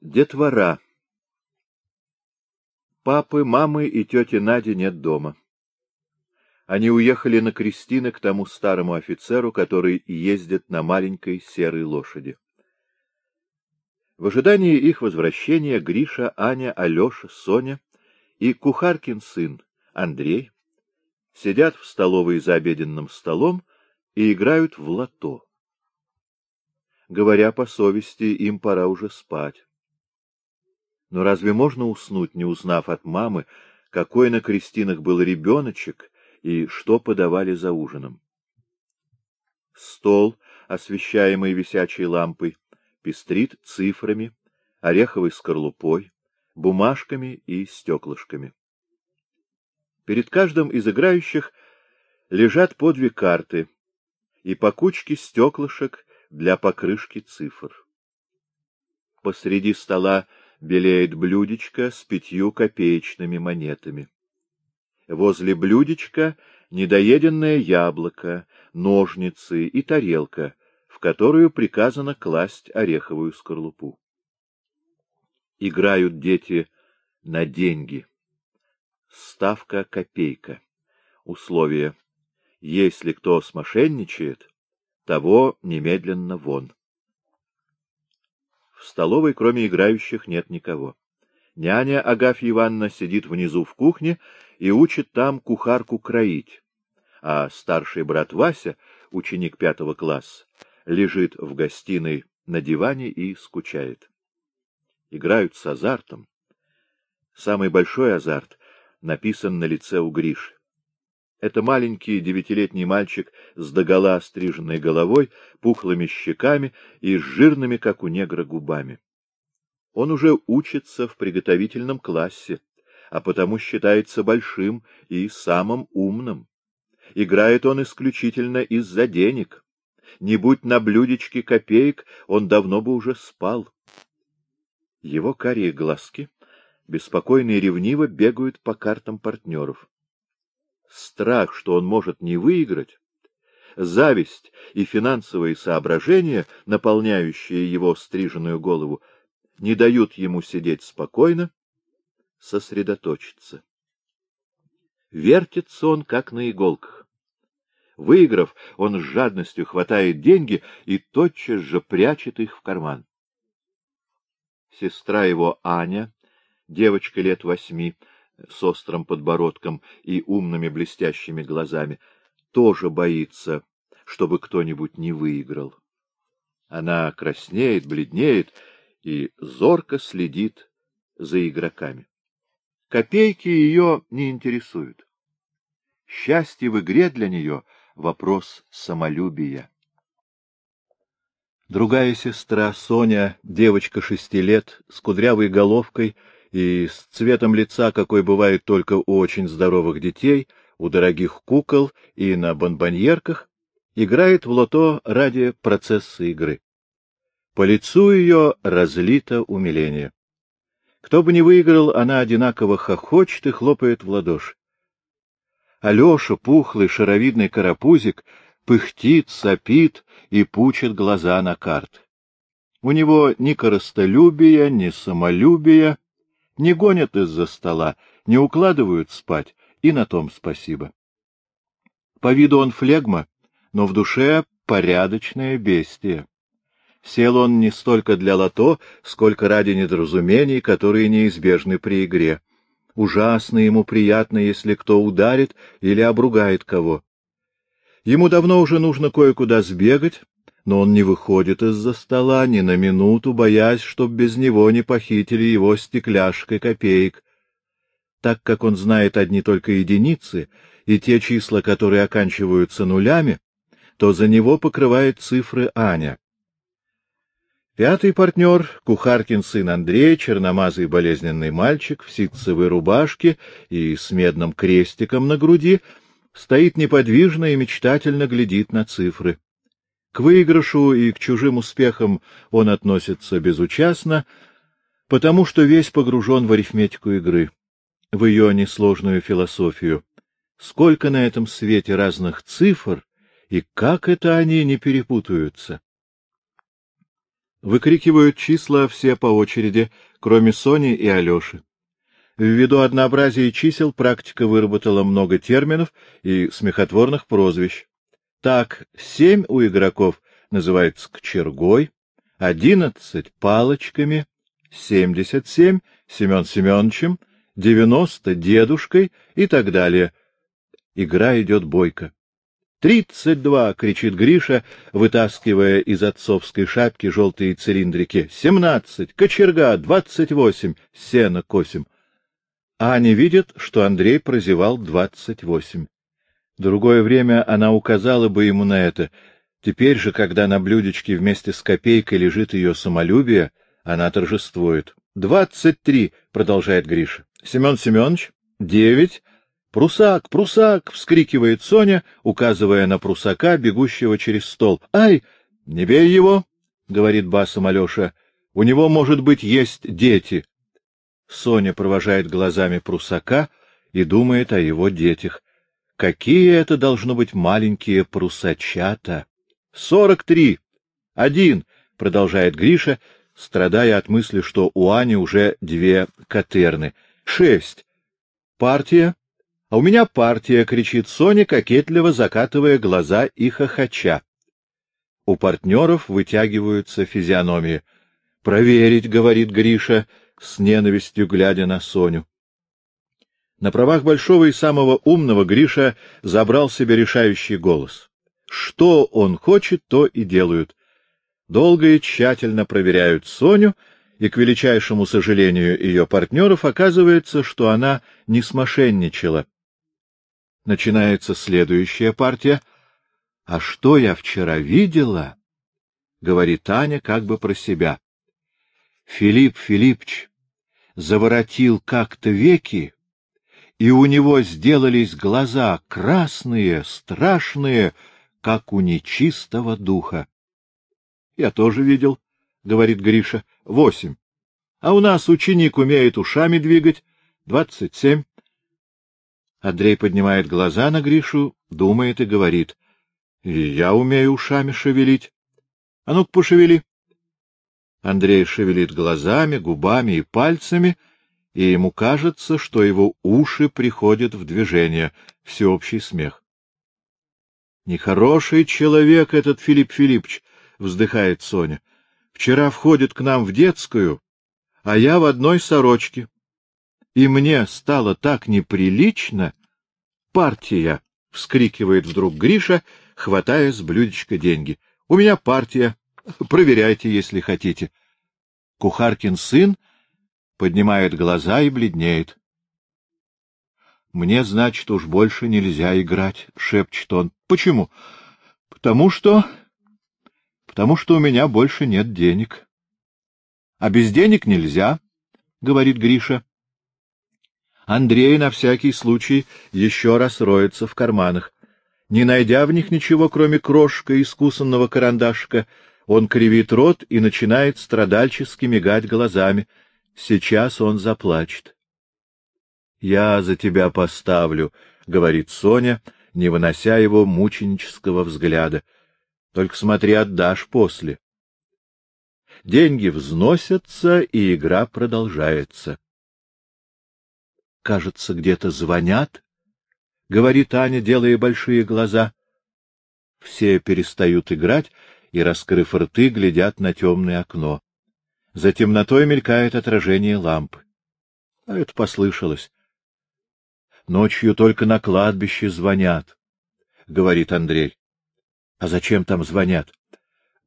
Детвора. Папы, мамы и тети Нади нет дома. Они уехали на крестины к тому старому офицеру, который ездит на маленькой серой лошади. В ожидании их возвращения Гриша, Аня, Алеша, Соня и Кухаркин сын Андрей сидят в столовой за обеденным столом и играют в лото. Говоря по совести, им пора уже спать. Но разве можно уснуть, не узнав от мамы, какой на крестинах был ребеночек и что подавали за ужином? Стол, освещаемый висячей лампой, пестрит цифрами, ореховой скорлупой, бумажками и стеклышками. Перед каждым из играющих лежат по две карты и по кучке стеклышек для покрышки цифр. Посреди стола белеет блюдечко с пятью копеечными монетами. Возле блюдечка недоеденное яблоко, ножницы и тарелка, в которую приказано класть ореховую скорлупу. Играют дети на деньги. Ставка копейка. Условие. Если кто смошенничает, того немедленно вон. В столовой, кроме играющих, нет никого. Няня Агафья Ивановна сидит внизу в кухне и учит там кухарку кроить, а старший брат Вася, ученик пятого класса, лежит в гостиной на диване и скучает. Играют с азартом. Самый большой азарт написан на лице у Гриши. Это маленький девятилетний мальчик с догола стриженной головой, пухлыми щеками и с жирными, как у негра, губами. Он уже учится в приготовительном классе, а потому считается большим и самым умным. Играет он исключительно из-за денег. Не будь на блюдечке копеек, он давно бы уже спал. Его карие глазки беспокойно и ревниво бегают по картам партнеров страх, что он может не выиграть, зависть и финансовые соображения, наполняющие его стриженную голову, не дают ему сидеть спокойно, сосредоточиться. Вертится он, как на иголках. Выиграв, он с жадностью хватает деньги и тотчас же прячет их в карман. Сестра его Аня, девочка лет восьми, с острым подбородком и умными блестящими глазами, тоже боится, чтобы кто-нибудь не выиграл. Она краснеет, бледнеет и зорко следит за игроками. Копейки ее не интересуют. Счастье в игре для нее — вопрос самолюбия. Другая сестра, Соня, девочка шести лет, с кудрявой головкой — и с цветом лица, какой бывает только у очень здоровых детей, у дорогих кукол и на бонбоньерках, играет в лото ради процесса игры. По лицу ее разлито умиление. Кто бы ни выиграл, она одинаково хохочет и хлопает в ладоши. Алеша, пухлый, шаровидный карапузик, пыхтит, сопит и пучит глаза на карты. У него ни коростолюбия, ни самолюбия, не гонят из-за стола, не укладывают спать, и на том спасибо. По виду он флегма, но в душе порядочное бестие. Сел он не столько для лото, сколько ради недоразумений, которые неизбежны при игре. Ужасно ему приятно, если кто ударит или обругает кого. Ему давно уже нужно кое-куда сбегать, но он не выходит из-за стола ни на минуту, боясь, чтоб без него не похитили его стекляшкой копеек. Так как он знает одни только единицы и те числа, которые оканчиваются нулями, то за него покрывает цифры Аня. Пятый партнер — кухаркин сын Андрей, черномазый болезненный мальчик в ситцевой рубашке и с медным крестиком на груди, стоит неподвижно и мечтательно глядит на цифры. К выигрышу и к чужим успехам он относится безучастно, потому что весь погружен в арифметику игры, в ее несложную философию. Сколько на этом свете разных цифр, и как это они не перепутаются? Выкрикивают числа все по очереди, кроме Сони и Алеши. Ввиду однообразия чисел практика выработала много терминов и смехотворных прозвищ. Так, семь у игроков называется кочергой, одиннадцать — палочками, семьдесят семь — Семен Семеновичем, девяносто — дедушкой и так далее. Игра идет бойко. «Тридцать два!» — кричит Гриша, вытаскивая из отцовской шапки желтые цилиндрики. «Семнадцать! Кочерга! Двадцать восемь! Сено косим!» Аня видит, что Андрей прозевал двадцать восемь. Другое время она указала бы ему на это. Теперь же, когда на блюдечке вместе с копейкой лежит ее самолюбие, она торжествует. «Двадцать три!» — продолжает Гриша. «Семен Семенович? Девять!» «Прусак! Прусак!» — вскрикивает Соня, указывая на прусака, бегущего через стол. «Ай! Не бей его!» — говорит басом Алеша. «У него, может быть, есть дети!» Соня провожает глазами прусака и думает о его детях. Какие это должно быть маленькие прусачата! «Сорок три! Один!» — продолжает Гриша, страдая от мысли, что у Ани уже две катерны. «Шесть! Партия!» — А у меня партия, — кричит Соня, кокетливо закатывая глаза и хохоча. У партнеров вытягиваются физиономии. — Проверить, — говорит Гриша, с ненавистью глядя на Соню. На правах большого и самого умного Гриша забрал себе решающий голос. Что он хочет, то и делают. Долго и тщательно проверяют Соню, и, к величайшему сожалению ее партнеров, оказывается, что она не смошенничала начинается следующая партия. — А что я вчера видела? — говорит Аня как бы про себя. Филипп Филиппович заворотил как-то веки, и у него сделались глаза красные, страшные, как у нечистого духа. — Я тоже видел, — говорит Гриша, — восемь. А у нас ученик умеет ушами двигать, двадцать семь. Андрей поднимает глаза на Гришу, думает и говорит. — я умею ушами шевелить. А ну-ка пошевели. Андрей шевелит глазами, губами и пальцами, и ему кажется, что его уши приходят в движение. Всеобщий смех. — Нехороший человек этот Филипп Филиппович, — вздыхает Соня. — Вчера входит к нам в детскую, а я в одной сорочке и мне стало так неприлично. Партия! — вскрикивает вдруг Гриша, хватая с блюдечка деньги. — У меня партия. Проверяйте, если хотите. Кухаркин сын поднимает глаза и бледнеет. — Мне, значит, уж больше нельзя играть, — шепчет он. — Почему? — Потому что... Потому что у меня больше нет денег. — А без денег нельзя, — говорит Гриша. Андрей на всякий случай еще раз роется в карманах. Не найдя в них ничего, кроме крошка искусанного карандашка, он кривит рот и начинает страдальчески мигать глазами. Сейчас он заплачет. — Я за тебя поставлю, — говорит Соня, не вынося его мученического взгляда. — Только смотри, отдашь после. Деньги взносятся, и игра продолжается кажется, где-то звонят, — говорит Аня, делая большие глаза. Все перестают играть и, раскрыв рты, глядят на темное окно. За темнотой мелькает отражение лампы. А это послышалось. Ночью только на кладбище звонят, — говорит Андрей. — А зачем там звонят?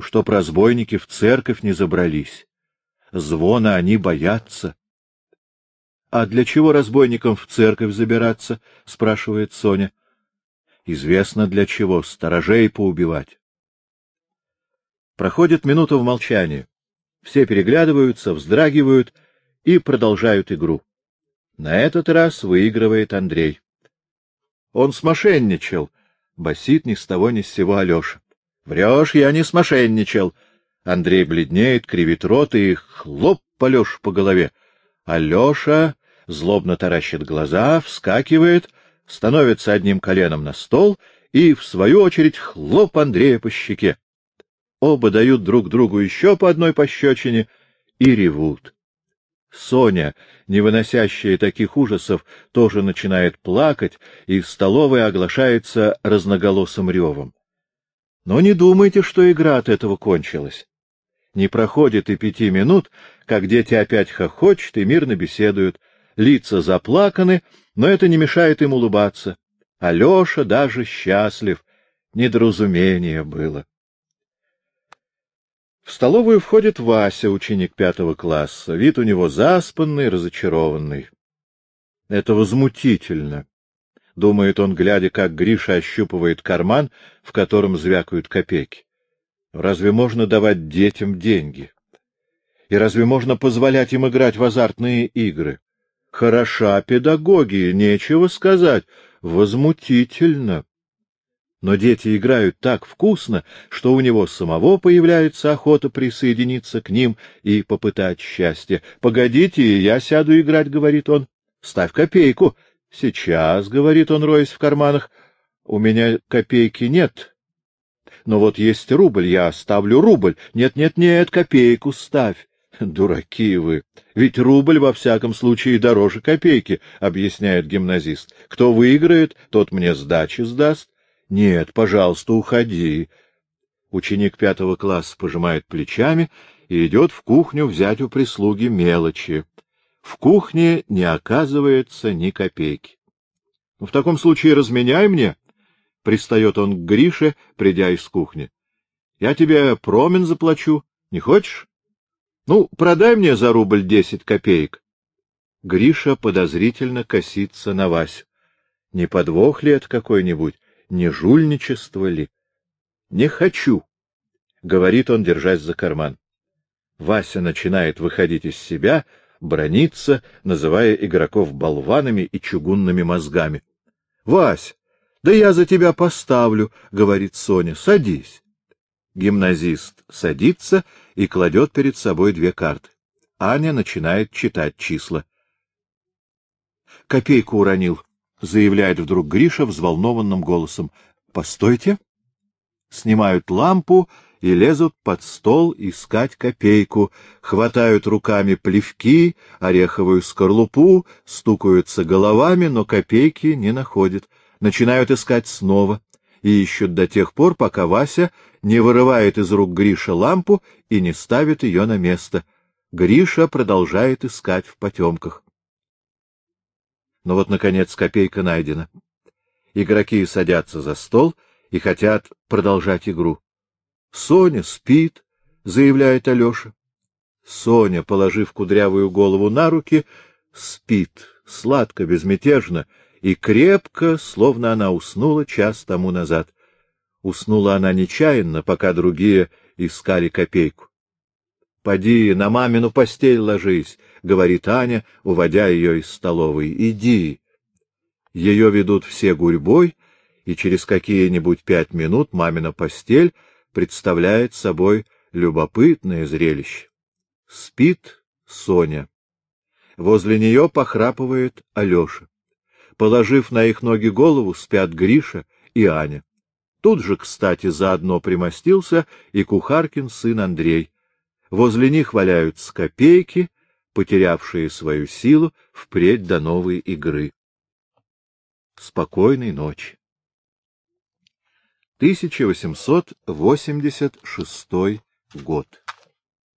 Чтоб разбойники в церковь не забрались. Звона они боятся. А для чего разбойникам в церковь забираться? — спрашивает Соня. — Известно для чего, сторожей поубивать. Проходит минута в молчании. Все переглядываются, вздрагивают и продолжают игру. На этот раз выигрывает Андрей. Он смошенничал, — басит ни с того ни с сего Алеша. — Врешь, я не смошенничал. Андрей бледнеет, кривит рот и хлоп Алешу по голове. Алеша злобно таращит глаза, вскакивает, становится одним коленом на стол и, в свою очередь, хлоп Андрея по щеке. Оба дают друг другу еще по одной пощечине и ревут. Соня, не выносящая таких ужасов, тоже начинает плакать, и в столовой оглашается разноголосым ревом. Но не думайте, что игра от этого кончилась. Не проходит и пяти минут, как дети опять хохочут и мирно беседуют, лица заплаканы, но это не мешает им улыбаться. Алеша даже счастлив, недоразумение было. В столовую входит Вася, ученик пятого класса. Вид у него заспанный, разочарованный. Это возмутительно, — думает он, глядя, как Гриша ощупывает карман, в котором звякают копейки. Разве можно давать детям деньги? И разве можно позволять им играть в азартные игры? Хороша педагогия, нечего сказать, возмутительно. Но дети играют так вкусно, что у него самого появляется охота присоединиться к ним и попытать счастье. — Погодите, я сяду играть, — говорит он. — Ставь копейку. — Сейчас, — говорит он, роясь в карманах. — У меня копейки нет. Но вот есть рубль, я ставлю рубль. Нет-нет-нет, копейку ставь. Дураки вы! Ведь рубль во всяком случае дороже копейки, — объясняет гимназист. Кто выиграет, тот мне сдачи сдаст. Нет, пожалуйста, уходи. Ученик пятого класса пожимает плечами и идет в кухню взять у прислуги мелочи. В кухне не оказывается ни копейки. В таком случае разменяй мне, — пристает он к Грише, придя из кухни. — Я тебе промен заплачу. Не хочешь? — Ну, продай мне за рубль десять копеек. Гриша подозрительно косится на Васю. Не подвох ли это какой-нибудь? Не жульничество ли? — Не хочу, — говорит он, держась за карман. Вася начинает выходить из себя, брониться, называя игроков болванами и чугунными мозгами. — Вась, да я за тебя поставлю, — говорит Соня, — садись. Гимназист садится и кладет перед собой две карты. Аня начинает читать числа. — Копейку уронил, заявляет вдруг Гриша взволнованным голосом. — Постойте! Снимают лампу и лезут под стол искать копейку, хватают руками плевки, ореховую скорлупу, стукаются головами, но копейки не находят. Начинают искать снова и ищут до тех пор, пока Вася не вырывает из рук Гриша лампу и не ставит ее на место. Гриша продолжает искать в потемках. Но вот, наконец, копейка найдена. Игроки садятся за стол и хотят продолжать игру. — Соня спит, — заявляет Алеша. Соня, положив кудрявую голову на руки, спит, сладко, безмятежно и крепко, словно она уснула час тому назад. Уснула она нечаянно, пока другие искали копейку. — Поди, на мамину постель ложись, — говорит Аня, уводя ее из столовой. — Иди. Ее ведут все гурьбой, и через какие-нибудь пять минут мамина постель представляет собой любопытное зрелище. Спит Соня. Возле нее похрапывает Алеша. Положив на их ноги голову, спят Гриша и Аня. Тут же, кстати, заодно примостился и кухаркин сын Андрей. Возле них валяются копейки, потерявшие свою силу впредь до новой игры. Спокойной ночи. 1886 год.